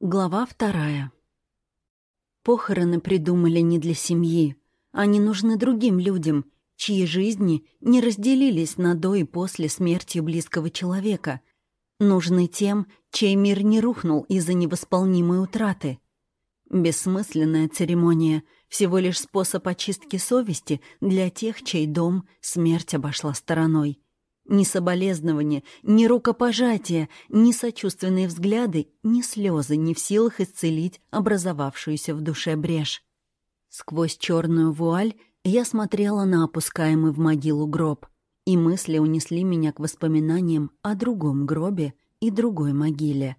Глава вторая. Похороны придумали не для семьи. Они нужны другим людям, чьи жизни не разделились на до и после смерти близкого человека. Нужны тем, чей мир не рухнул из-за невосполнимой утраты. Бессмысленная церемония — всего лишь способ очистки совести для тех, чей дом смерть обошла стороной. Ни соболезнования, ни рукопожатия, ни сочувственные взгляды, ни слезы не в силах исцелить образовавшуюся в душе брешь. Сквозь черную вуаль я смотрела на опускаемый в могилу гроб, и мысли унесли меня к воспоминаниям о другом гробе и другой могиле.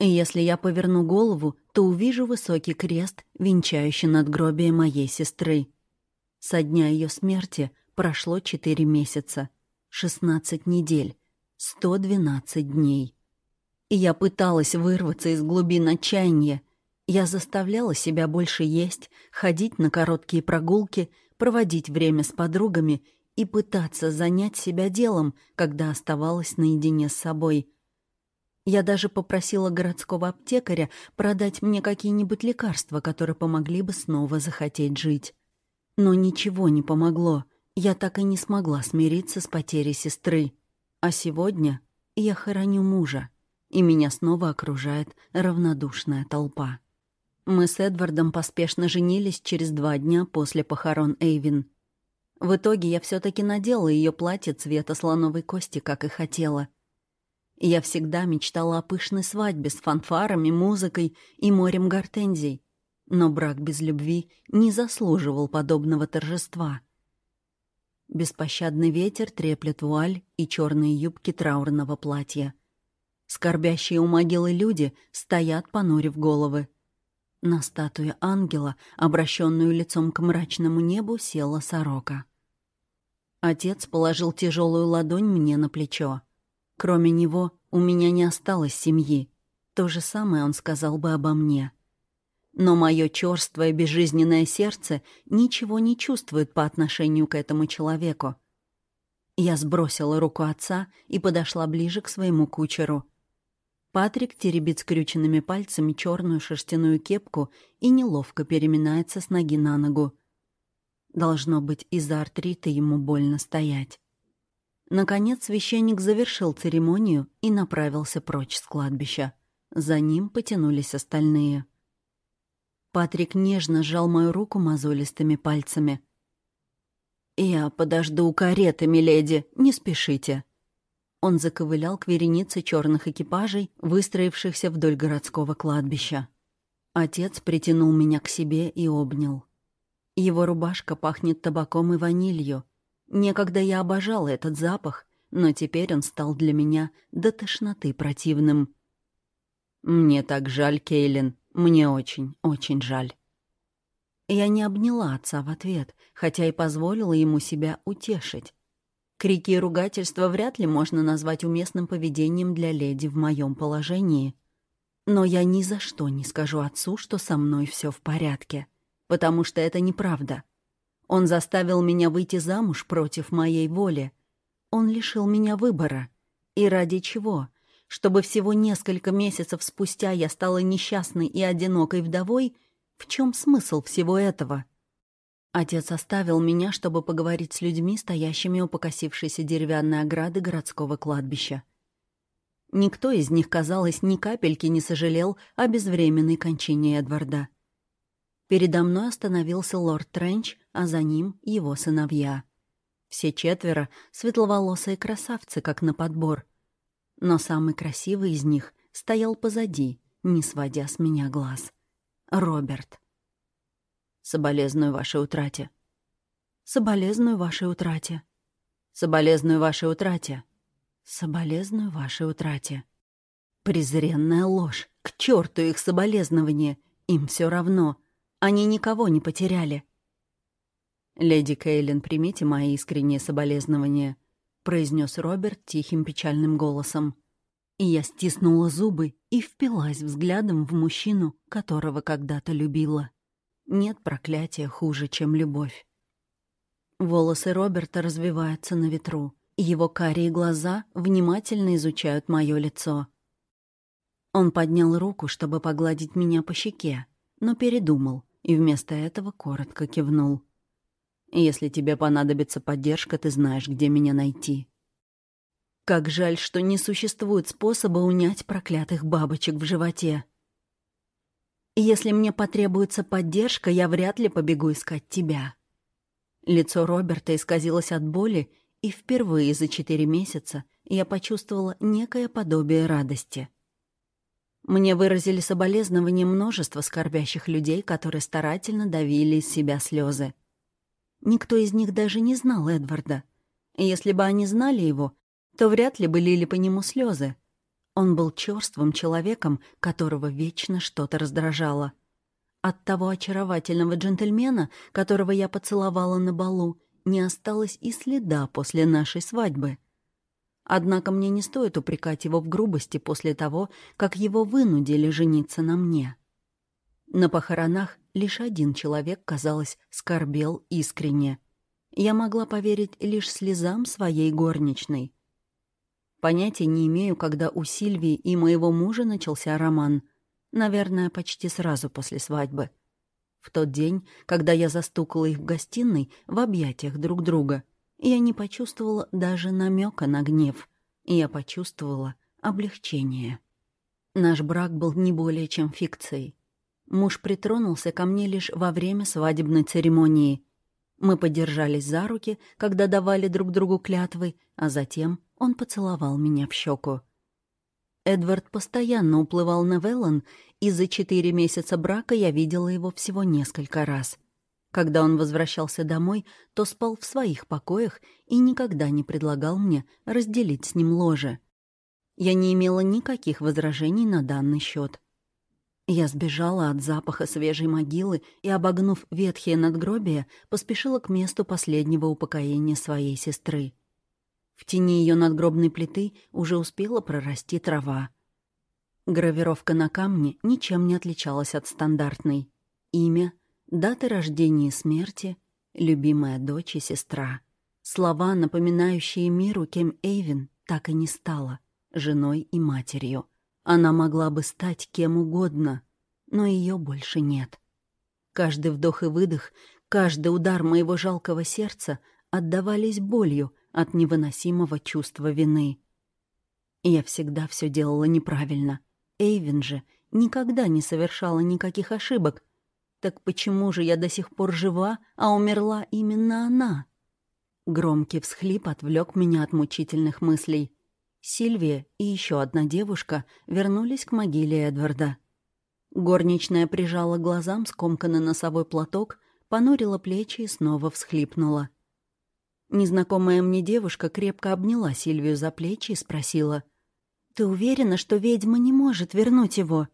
Если я поверну голову, то увижу высокий крест, венчающий надгробие моей сестры. Со дня ее смерти прошло четыре месяца — 16 недель, 112 дней. И я пыталась вырваться из глубин отчаяния. Я заставляла себя больше есть, ходить на короткие прогулки, проводить время с подругами и пытаться занять себя делом, когда оставалась наедине с собой. Я даже попросила городского аптекаря продать мне какие-нибудь лекарства, которые помогли бы снова захотеть жить. Но ничего не помогло. Я так и не смогла смириться с потерей сестры. А сегодня я хороню мужа, и меня снова окружает равнодушная толпа. Мы с Эдвардом поспешно женились через два дня после похорон Эйвин. В итоге я все таки надела ее платье цвета слоновой кости, как и хотела. Я всегда мечтала о пышной свадьбе с фанфарами, музыкой и морем гортензий. Но брак без любви не заслуживал подобного торжества — Беспощадный ветер треплет вуаль и черные юбки траурного платья. Скорбящие у могилы люди стоят, понурив головы. На статуе ангела, обращенную лицом к мрачному небу, села сорока. Отец положил тяжелую ладонь мне на плечо. Кроме него у меня не осталось семьи. То же самое он сказал бы обо мне. Но мое черствое безжизненное сердце ничего не чувствует по отношению к этому человеку. Я сбросила руку отца и подошла ближе к своему кучеру. Патрик теребит скрюченными пальцами черную шерстяную кепку и неловко переминается с ноги на ногу. Должно быть, из-за артрита ему больно стоять. Наконец священник завершил церемонию и направился прочь с кладбища. За ним потянулись остальные. Патрик нежно сжал мою руку мозолистыми пальцами. «Я подожду у кареты, миледи, не спешите». Он заковылял к веренице черных экипажей, выстроившихся вдоль городского кладбища. Отец притянул меня к себе и обнял. Его рубашка пахнет табаком и ванилью. Некогда я обожала этот запах, но теперь он стал для меня до тошноты противным. «Мне так жаль, Кейлин», мне очень, очень жаль. Я не обняла отца в ответ, хотя и позволила ему себя утешить. Крики и ругательства вряд ли можно назвать уместным поведением для леди в моем положении. Но я ни за что не скажу отцу, что со мной все в порядке, потому что это неправда. Он заставил меня выйти замуж против моей воли. Он лишил меня выбора. И ради чего? Чтобы всего несколько месяцев спустя я стала несчастной и одинокой вдовой, в чем смысл всего этого? Отец оставил меня, чтобы поговорить с людьми, стоящими у покосившейся деревянной ограды городского кладбища. Никто из них, казалось, ни капельки не сожалел о безвременной кончине Эдварда. Передо мной остановился лорд Тренч, а за ним его сыновья. Все четверо — светловолосые красавцы, как на подбор — но самый красивый из них стоял позади, не сводя с меня глаз. Роберт. «Соболезную вашей утрате». «Соболезную вашей утрате». «Соболезную вашей утрате». «Соболезную вашей утрате». Презренная ложь. К черту их соболезнования. Им все равно. Они никого не потеряли. «Леди Кейлин, примите мои искренние соболезнования», — произнес Роберт тихим печальным голосом. И я стиснула зубы и впилась взглядом в мужчину, которого когда-то любила. Нет проклятия хуже, чем любовь. Волосы Роберта развиваются на ветру. Его карие глаза внимательно изучают мое лицо. Он поднял руку, чтобы погладить меня по щеке, но передумал и вместо этого коротко кивнул. «Если тебе понадобится поддержка, ты знаешь, где меня найти». Как жаль, что не существует способа унять проклятых бабочек в животе. Если мне потребуется поддержка, я вряд ли побегу искать тебя. Лицо Роберта исказилось от боли, и впервые за четыре месяца я почувствовала некое подобие радости. Мне выразили соболезнование множество скорбящих людей, которые старательно давили из себя слезы. Никто из них даже не знал Эдварда. Если бы они знали его, то вряд ли бы лили по нему слезы. Он был черствым человеком, которого вечно что-то раздражало. От того очаровательного джентльмена, которого я поцеловала на балу, не осталось и следа после нашей свадьбы. Однако мне не стоит упрекать его в грубости после того, как его вынудили жениться на мне. На похоронах лишь один человек, казалось, скорбел искренне. Я могла поверить лишь слезам своей горничной — Понятия не имею, когда у Сильвии и моего мужа начался роман. Наверное, почти сразу после свадьбы. В тот день, когда я застукала их в гостиной в объятиях друг друга, я не почувствовала даже намека на гнев. Я почувствовала облегчение. Наш брак был не более чем фикцией. Муж притронулся ко мне лишь во время свадебной церемонии. Мы подержались за руки, когда давали друг другу клятвы, а затем он поцеловал меня в щеку. Эдвард постоянно уплывал на Веллон, и за четыре месяца брака я видела его всего несколько раз. Когда он возвращался домой, то спал в своих покоях и никогда не предлагал мне разделить с ним ложе. Я не имела никаких возражений на данный счет. Я сбежала от запаха свежей могилы и, обогнув ветхие надгробия, поспешила к месту последнего упокоения своей сестры. В тени ее надгробной плиты уже успела прорасти трава. Гравировка на камне ничем не отличалась от стандартной. Имя, дата рождения и смерти, любимая дочь и сестра. Слова, напоминающие миру, кем Эйвин так и не стала, женой и матерью. Она могла бы стать кем угодно, но ее больше нет. Каждый вдох и выдох, каждый удар моего жалкого сердца отдавались болью, от невыносимого чувства вины. Я всегда все делала неправильно. Эйвин же никогда не совершала никаких ошибок. Так почему же я до сих пор жива, а умерла именно она? Громкий всхлип отвлек меня от мучительных мыслей. Сильвия и еще одна девушка вернулись к могиле Эдварда. Горничная прижала глазам скомканный носовой платок, понурила плечи и снова всхлипнула. Незнакомая мне девушка крепко обняла Сильвию за плечи и спросила. «Ты уверена, что ведьма не может вернуть его?»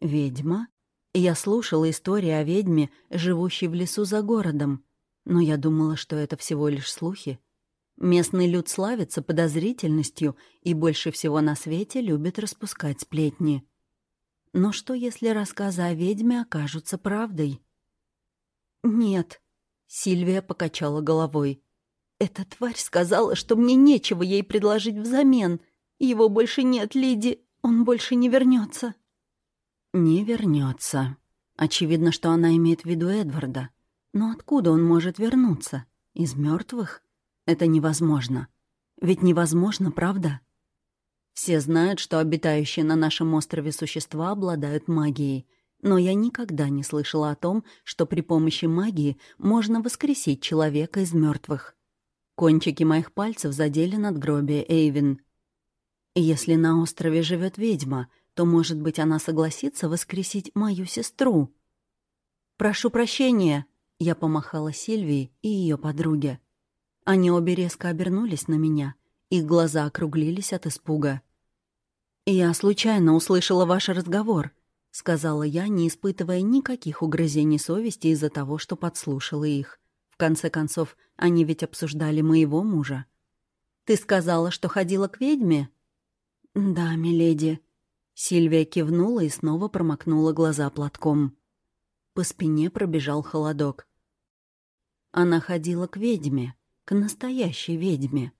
«Ведьма?» Я слушала истории о ведьме, живущей в лесу за городом. Но я думала, что это всего лишь слухи. Местный люд славится подозрительностью и больше всего на свете любит распускать сплетни. Но что, если рассказы о ведьме окажутся правдой? «Нет», — Сильвия покачала головой. Эта тварь сказала, что мне нечего ей предложить взамен. Его больше нет, Лиди. Он больше не вернется. Не вернется. Очевидно, что она имеет в виду Эдварда. Но откуда он может вернуться? Из мертвых? Это невозможно. Ведь невозможно, правда? Все знают, что обитающие на нашем острове существа обладают магией, но я никогда не слышала о том, что при помощи магии можно воскресить человека из мертвых. Кончики моих пальцев задели надгробие Эйвин. Если на острове живет ведьма, то, может быть, она согласится воскресить мою сестру. «Прошу прощения», — я помахала Сильвии и ее подруге. Они обе резко обернулись на меня. Их глаза округлились от испуга. «Я случайно услышала ваш разговор», — сказала я, не испытывая никаких угрызений совести из-за того, что подслушала их конце концов, они ведь обсуждали моего мужа. «Ты сказала, что ходила к ведьме?» «Да, миледи». Сильвия кивнула и снова промокнула глаза платком. По спине пробежал холодок. Она ходила к ведьме, к настоящей ведьме.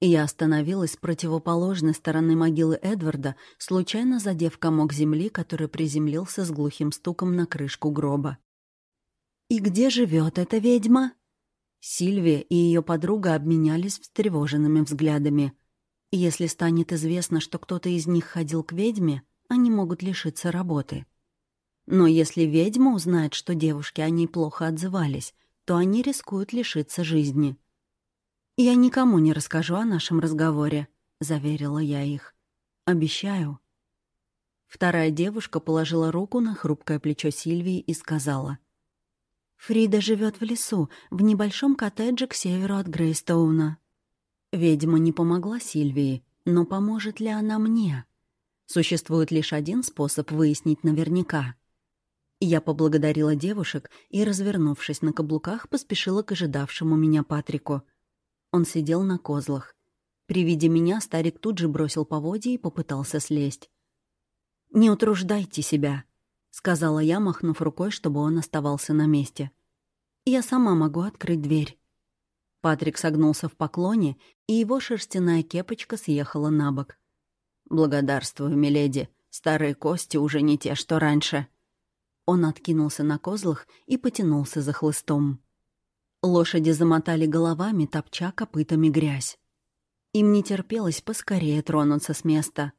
Я остановилась с противоположной стороны могилы Эдварда, случайно задев комок земли, который приземлился с глухим стуком на крышку гроба. «И где живет эта ведьма?» Сильвия и ее подруга обменялись встревоженными взглядами. Если станет известно, что кто-то из них ходил к ведьме, они могут лишиться работы. Но если ведьма узнает, что девушки о ней плохо отзывались, то они рискуют лишиться жизни. «Я никому не расскажу о нашем разговоре», — заверила я их. «Обещаю». Вторая девушка положила руку на хрупкое плечо Сильвии и сказала. «Фрида живет в лесу, в небольшом коттедже к северу от Грейстоуна». Ведьма не помогла Сильвии, но поможет ли она мне? Существует лишь один способ выяснить наверняка. Я поблагодарила девушек и, развернувшись на каблуках, поспешила к ожидавшему меня Патрику — он сидел на козлах. При виде меня старик тут же бросил поводья и попытался слезть. «Не утруждайте себя», — сказала я, махнув рукой, чтобы он оставался на месте. «Я сама могу открыть дверь». Патрик согнулся в поклоне, и его шерстяная кепочка съехала на бок. «Благодарствую, миледи. Старые кости уже не те, что раньше». Он откинулся на козлах и потянулся за хлыстом. Лошади замотали головами, топча копытами грязь. Им не терпелось поскорее тронуться с места.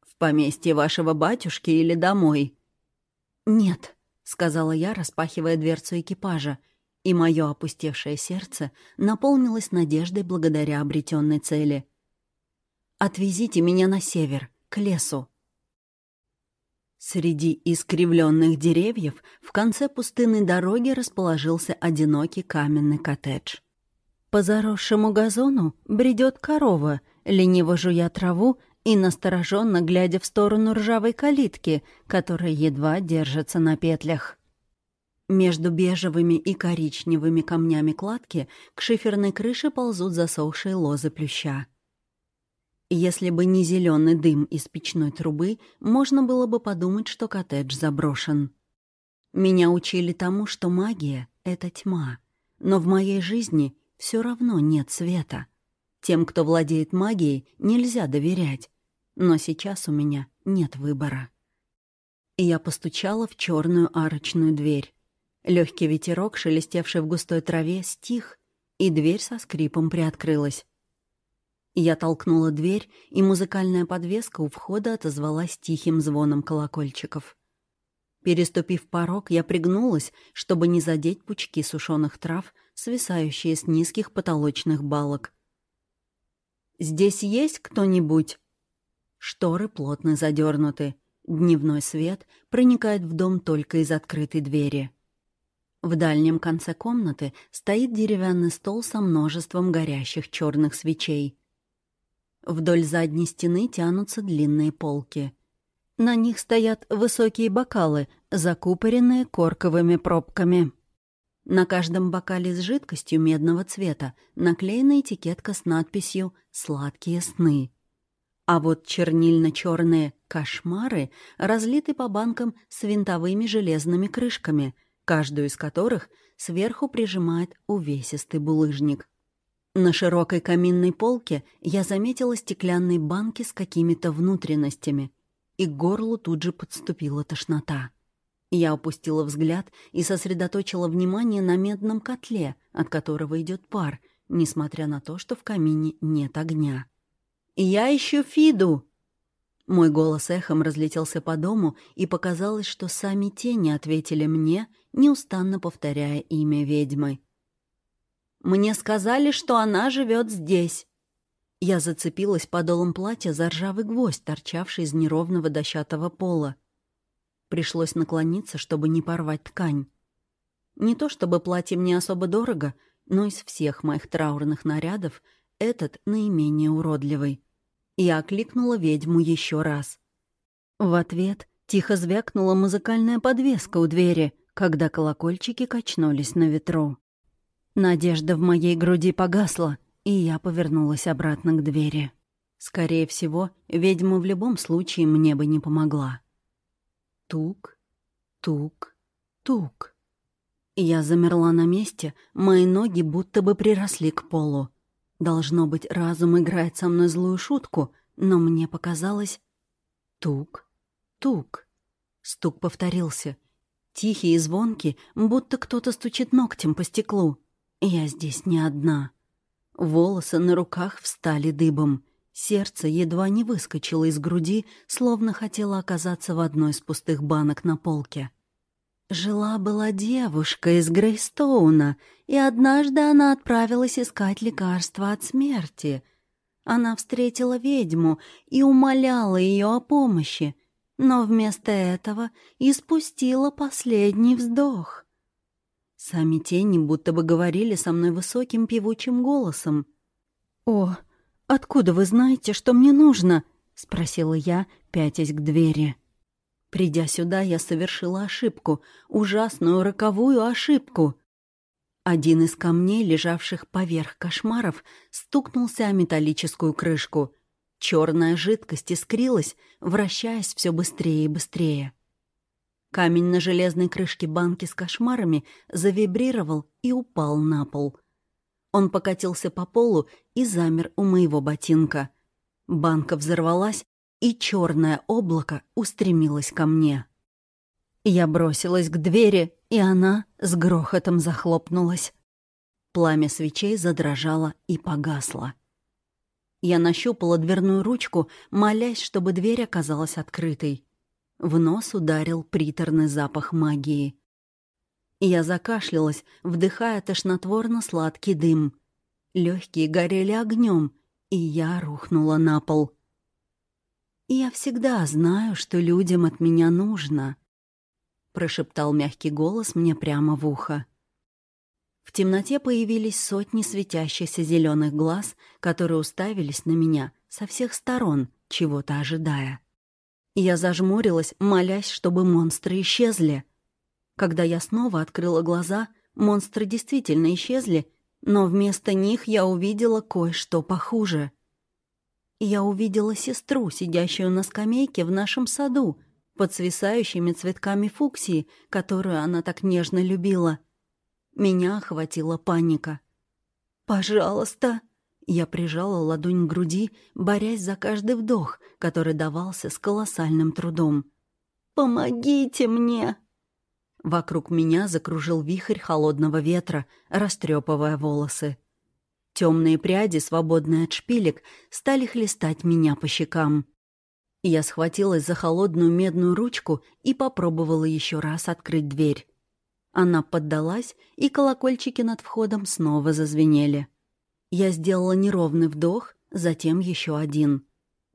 «В поместье вашего батюшки или домой?» «Нет», — сказала я, распахивая дверцу экипажа, и мое опустевшее сердце наполнилось надеждой благодаря обретенной цели. «Отвезите меня на север, к лесу. Среди искривленных деревьев в конце пустынной дороги расположился одинокий каменный коттедж. По заросшему газону бредет корова, лениво жуя траву и настороженно глядя в сторону ржавой калитки, которая едва держится на петлях. Между бежевыми и коричневыми камнями кладки к шиферной крыше ползут засохшие лозы плюща. Если бы не зеленый дым из печной трубы, можно было бы подумать, что коттедж заброшен. Меня учили тому, что магия — это тьма. Но в моей жизни все равно нет света. Тем, кто владеет магией, нельзя доверять. Но сейчас у меня нет выбора. И я постучала в черную арочную дверь. Легкий ветерок, шелестевший в густой траве, стих, и дверь со скрипом приоткрылась. Я толкнула дверь, и музыкальная подвеска у входа отозвалась тихим звоном колокольчиков. Переступив порог, я пригнулась, чтобы не задеть пучки сушеных трав, свисающие с низких потолочных балок. «Здесь есть кто-нибудь?» Шторы плотно задернуты. Дневной свет проникает в дом только из открытой двери. В дальнем конце комнаты стоит деревянный стол со множеством горящих черных свечей. Вдоль задней стены тянутся длинные полки. На них стоят высокие бокалы, закупоренные корковыми пробками. На каждом бокале с жидкостью медного цвета наклеена этикетка с надписью «Сладкие сны». А вот чернильно-черные «кошмары» разлиты по банкам с винтовыми железными крышками, каждую из которых сверху прижимает увесистый булыжник. На широкой каминной полке я заметила стеклянные банки с какими-то внутренностями, и к горлу тут же подступила тошнота. Я опустила взгляд и сосредоточила внимание на медном котле, от которого идет пар, несмотря на то, что в камине нет огня. «Я ищу Фиду!» Мой голос эхом разлетелся по дому, и показалось, что сами тени ответили мне, неустанно повторяя имя ведьмы. Мне сказали, что она живет здесь». Я зацепилась подолом платья за ржавый гвоздь, торчавший из неровного дощатого пола. Пришлось наклониться, чтобы не порвать ткань. Не то чтобы платье мне особо дорого, но из всех моих траурных нарядов этот наименее уродливый. Я окликнула ведьму еще раз. В ответ тихо звякнула музыкальная подвеска у двери, когда колокольчики качнулись на ветру. Надежда в моей груди погасла, и я повернулась обратно к двери. Скорее всего, ведьма в любом случае мне бы не помогла. Тук, тук, тук. Я замерла на месте, мои ноги будто бы приросли к полу. Должно быть, разум играет со мной злую шутку, но мне показалось... Тук, тук. Стук повторился. Тихий и звонкий, будто кто-то стучит ногтем по стеклу. Я здесь не одна. Волосы на руках встали дыбом. Сердце едва не выскочило из груди, словно хотело оказаться в одной из пустых банок на полке. Жила-была девушка из Грейстоуна, и однажды она отправилась искать лекарства от смерти. Она встретила ведьму и умоляла ее о помощи, но вместо этого испустила последний вздох. Сами тени будто бы говорили со мной высоким певучим голосом. «О, откуда вы знаете, что мне нужно?» — спросила я, пятясь к двери. Придя сюда, я совершила ошибку, ужасную роковую ошибку. Один из камней, лежавших поверх кошмаров, стукнулся о металлическую крышку. Черная жидкость искрилась, вращаясь все быстрее и быстрее. Камень на железной крышке банки с кошмарами завибрировал и упал на пол. Он покатился по полу и замер у моего ботинка. Банка взорвалась, и черное облако устремилось ко мне. Я бросилась к двери, и она с грохотом захлопнулась. Пламя свечей задрожало и погасло. Я нащупала дверную ручку, молясь, чтобы дверь оказалась открытой. В нос ударил приторный запах магии. Я закашлялась, вдыхая тошнотворно-сладкий дым. Легкие горели огнем, и я рухнула на пол. «Я всегда знаю, что людям от меня нужно», — прошептал мягкий голос мне прямо в ухо. В темноте появились сотни светящихся зеленых глаз, которые уставились на меня со всех сторон, чего-то ожидая. Я зажмурилась, молясь, чтобы монстры исчезли. Когда я снова открыла глаза, монстры действительно исчезли, но вместо них я увидела кое-что похуже — я увидела сестру, сидящую на скамейке в нашем саду, под свисающими цветками фуксии, которую она так нежно любила. Меня охватила паника. «Пожалуйста!» Я прижала ладонь к груди, борясь за каждый вдох, который давался с колоссальным трудом. «Помогите мне!» Вокруг меня закружил вихрь холодного ветра, растрепывая волосы. Темные пряди, свободные от шпилек, стали хлестать меня по щекам. Я схватилась за холодную медную ручку и попробовала еще раз открыть дверь. Она поддалась, и колокольчики над входом снова зазвенели. Я сделала неровный вдох, затем еще один.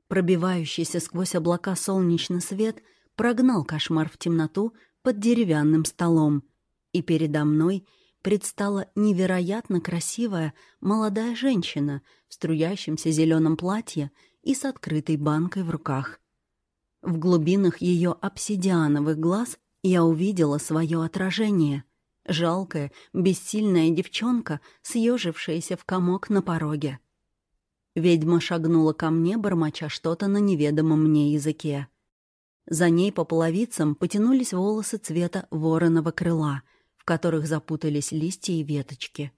Пробивающийся сквозь облака солнечный свет прогнал кошмар в темноту под деревянным столом, и передо мной — предстала невероятно красивая молодая женщина в струящемся зеленом платье и с открытой банкой в руках. В глубинах ее обсидиановых глаз я увидела свое отражение. Жалкая, бессильная девчонка, съежившаяся в комок на пороге. Ведьма шагнула ко мне, бормоча что-то на неведомом мне языке. За ней по половицам потянулись волосы цвета вороного крыла — в которых запутались листья и веточки.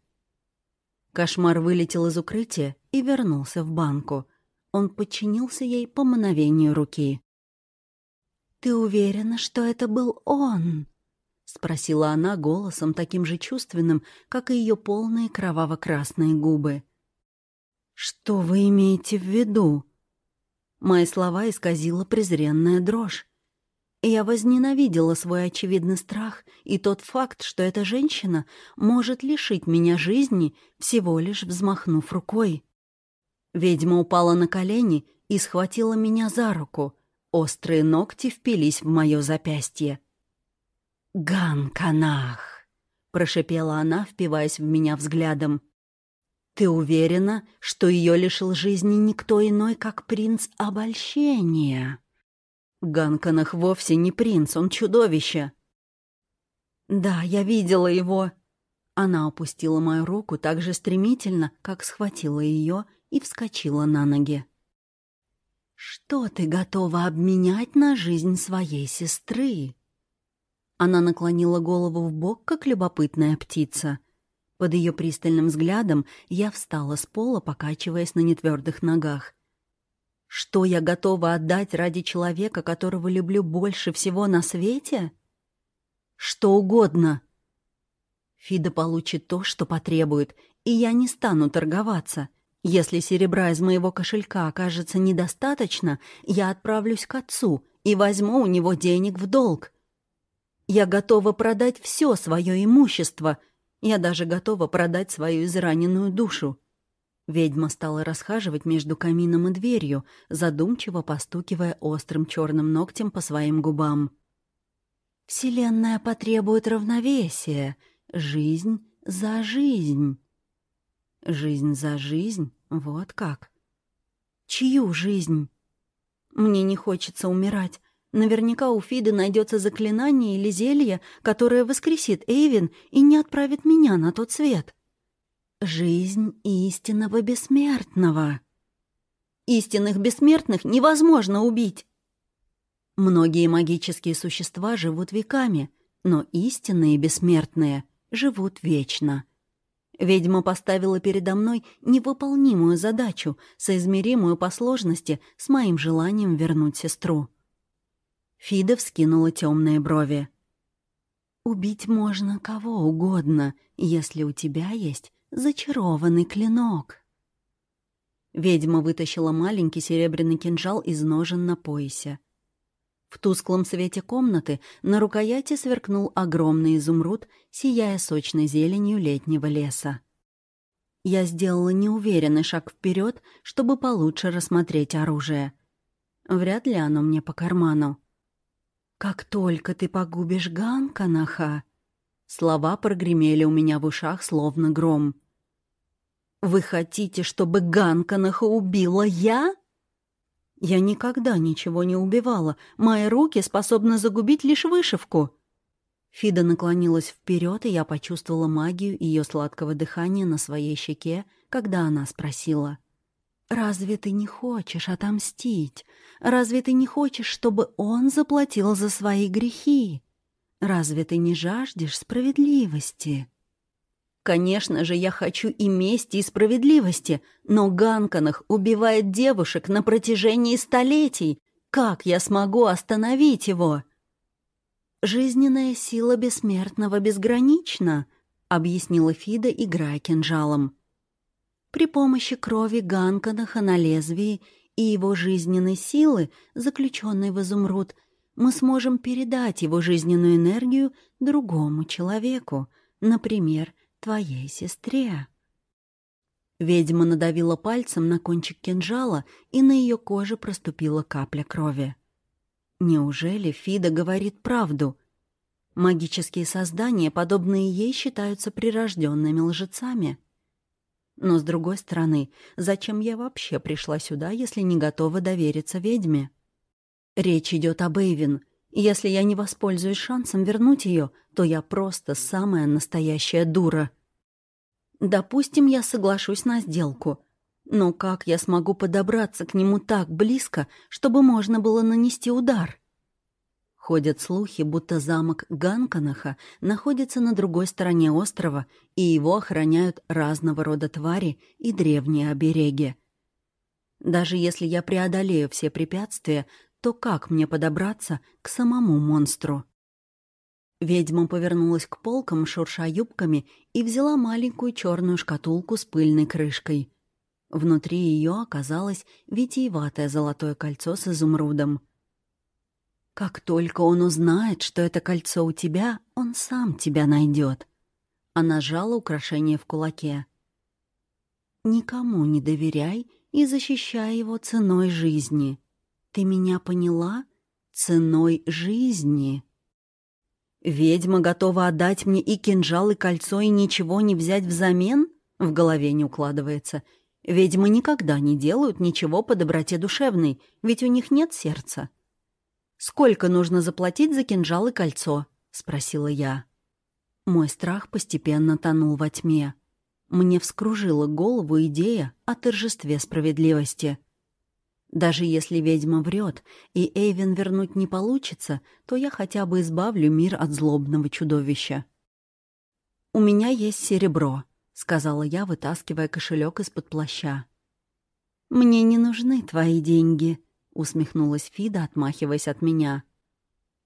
Кошмар вылетел из укрытия и вернулся в банку. Он подчинился ей по мановению руки. «Ты уверена, что это был он?» — спросила она голосом таким же чувственным, как и ее полные кроваво-красные губы. «Что вы имеете в виду?» Мои слова исказила презренная дрожь. Я возненавидела свой очевидный страх и тот факт, что эта женщина может лишить меня жизни, всего лишь взмахнув рукой. Ведьма упала на колени и схватила меня за руку. Острые ногти впились в мое запястье. «Ган-канах!» — прошипела она, впиваясь в меня взглядом. «Ты уверена, что ее лишил жизни никто иной, как принц обольщения?» Ганканах вовсе не принц, он чудовище. «Да, я видела его». Она опустила мою руку так же стремительно, как схватила ее и вскочила на ноги. «Что ты готова обменять на жизнь своей сестры?» Она наклонила голову в бок, как любопытная птица. Под ее пристальным взглядом я встала с пола, покачиваясь на нетвердых ногах. Что я готова отдать ради человека, которого люблю больше всего на свете? Что угодно. Фида получит то, что потребует, и я не стану торговаться. Если серебра из моего кошелька окажется недостаточно, я отправлюсь к отцу и возьму у него денег в долг. Я готова продать все свое имущество. Я даже готова продать свою израненную душу. Ведьма стала расхаживать между камином и дверью, задумчиво постукивая острым черным ногтем по своим губам. «Вселенная потребует равновесия. Жизнь за жизнь». «Жизнь за жизнь? Вот как?» «Чью жизнь?» «Мне не хочется умирать. Наверняка у Фиды найдется заклинание или зелье, которое воскресит Эйвин и не отправит меня на тот свет. Жизнь истинного бессмертного. Истинных бессмертных невозможно убить. Многие магические существа живут веками, но истинные бессмертные живут вечно. Ведьма поставила передо мной невыполнимую задачу, соизмеримую по сложности с моим желанием вернуть сестру. Фида вскинула темные брови. «Убить можно кого угодно, если у тебя есть зачарованный клинок». Ведьма вытащила маленький серебряный кинжал из ножен на поясе. В тусклом свете комнаты на рукояти сверкнул огромный изумруд, сияя сочной зеленью летнего леса. Я сделала неуверенный шаг вперед, чтобы получше рассмотреть оружие. Вряд ли оно мне по карману. «Как только ты погубишь Ганканаха!» Слова прогремели у меня в ушах, словно гром. «Вы хотите, чтобы Ганканаха убила я?» «Я никогда ничего не убивала. Мои руки способны загубить лишь вышивку». Фида наклонилась вперед, и я почувствовала магию ее сладкого дыхания на своей щеке, когда она спросила. «Разве ты не хочешь отомстить? Разве ты не хочешь, чтобы он заплатил за свои грехи? Разве ты не жаждешь справедливости?» Конечно же, я хочу и мести, и справедливости, но Ганканах убивает девушек на протяжении столетий. Как я смогу остановить его? «Жизненная сила бессмертного безгранична», — объяснила Фида, играя кинжалом. При помощи крови Ганканаха на лезвии и его жизненной силы, заключенной в изумруд, мы сможем передать его жизненную энергию другому человеку, например, твоей сестре. Ведьма надавила пальцем на кончик кинжала, и на ее коже проступила капля крови. Неужели Фида говорит правду? Магические создания, подобные ей, считаются прирожденными лжецами. Но, с другой стороны, зачем я вообще пришла сюда, если не готова довериться ведьме? Речь идет об Эйвин. Если я не воспользуюсь шансом вернуть ее, то я просто самая настоящая дура. Допустим, я соглашусь на сделку. Но как я смогу подобраться к нему так близко, чтобы можно было нанести удар? Ходят слухи, будто замок Ганканаха находится на другой стороне острова, и его охраняют разного рода твари и древние обереги. Даже если я преодолею все препятствия, то как мне подобраться к самому монстру? Ведьма повернулась к полкам, шурша юбками, и взяла маленькую черную шкатулку с пыльной крышкой. Внутри ее оказалось витиеватое золотое кольцо с изумрудом — как только он узнает, что это кольцо у тебя, он сам тебя найдет. Она сжала украшение в кулаке. Никому не доверяй и защищай его ценой жизни. Ты меня поняла? Ценой жизни. Ведьма готова отдать мне и кинжал, и кольцо, и ничего не взять взамен? В голове не укладывается. Ведьмы никогда не делают ничего по доброте душевной, ведь у них нет сердца. «Сколько нужно заплатить за кинжал и кольцо?» — спросила я. Мой страх постепенно тонул во тьме. Мне вскружила голову идея о торжестве справедливости. Даже если ведьма врет, и Эйвен вернуть не получится, то я хотя бы избавлю мир от злобного чудовища. «У меня есть серебро», — сказала я, вытаскивая кошелек из-под плаща. «Мне не нужны твои деньги», — усмехнулась Фида, отмахиваясь от меня.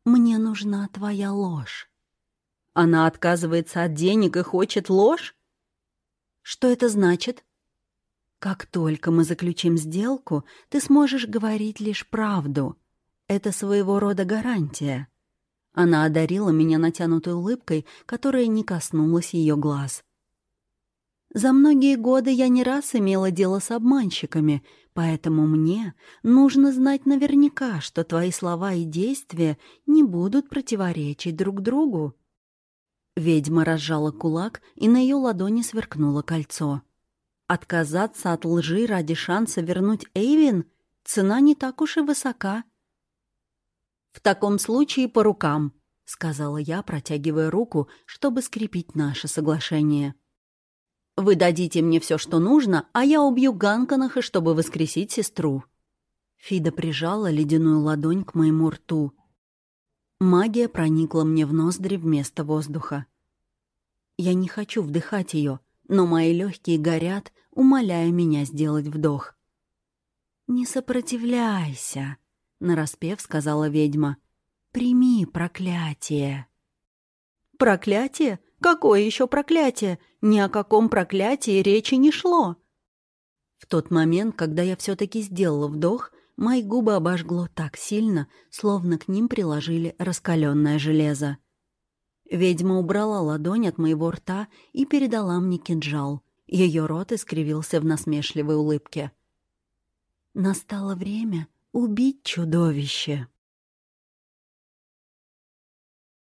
«Мне нужна твоя ложь». Она отказывается от денег и хочет ложь? Что это значит? Как только мы заключим сделку, ты сможешь говорить лишь правду. Это своего рода гарантия. Она одарила меня натянутой улыбкой, которая не коснулась ее глаз. За многие годы я не раз имела дело с обманщиками, поэтому мне нужно знать наверняка, что твои слова и действия не будут противоречить друг другу. Ведьма разжала кулак, и на ее ладони сверкнуло кольцо. Отказаться от лжи ради шанса вернуть Эйвин? Цена не так уж и высока. «В таком случае по рукам», — сказала я, протягивая руку, чтобы скрепить наше соглашение. Вы дадите мне все, что нужно, а я убью Ганканаха, чтобы воскресить сестру». Фида прижала ледяную ладонь к моему рту. Магия проникла мне в ноздри вместо воздуха. Я не хочу вдыхать ее, но мои легкие горят, умоляя меня сделать вдох. «Не сопротивляйся», — нараспев сказала ведьма. «Прими проклятие». «Проклятие? Какое еще проклятие? Ни о каком проклятии речи не шло. В тот момент, когда я все-таки сделала вдох, мои губы обожгло так сильно, словно к ним приложили раскаленное железо. Ведьма убрала ладонь от моего рта и передала мне кинжал. Ее рот искривился в насмешливой улыбке. «Настало время убить чудовище».